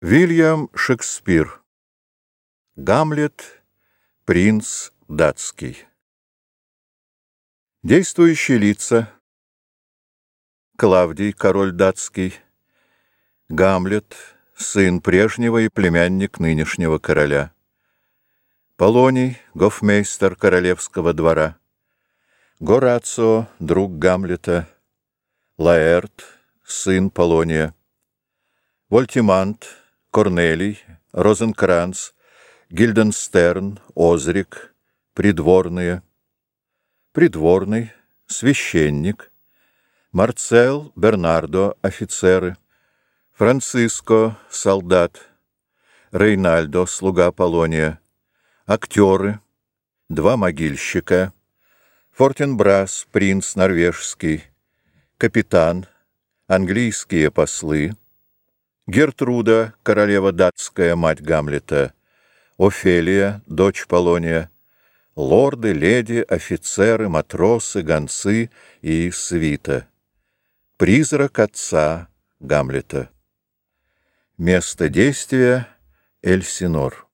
Вильям Шекспир. Гамлет. Принц датский. Действующие лица. Клавдий, король датский. Гамлет, сын прежнего и племянник нынешнего короля. Полоний, гофмейстер королевского двора. Горацио, друг Гамлета. Лаэрт, сын Полония. Вольтимант, Корнелий, Розенкранц, Гильденстерн, Озрик, придворные, придворный, священник, Марцел, Бернардо, офицеры, Франциско, солдат, Рейнальдо, слуга Полония, актеры, два могильщика, Фортенбрас, принц норвежский, капитан, английские послы, Гертруда, королева датская, мать Гамлета, Офелия, дочь Полония, лорды, леди, офицеры, матросы, гонцы и свита. Призрак отца Гамлета. Место действия — Эльсинор.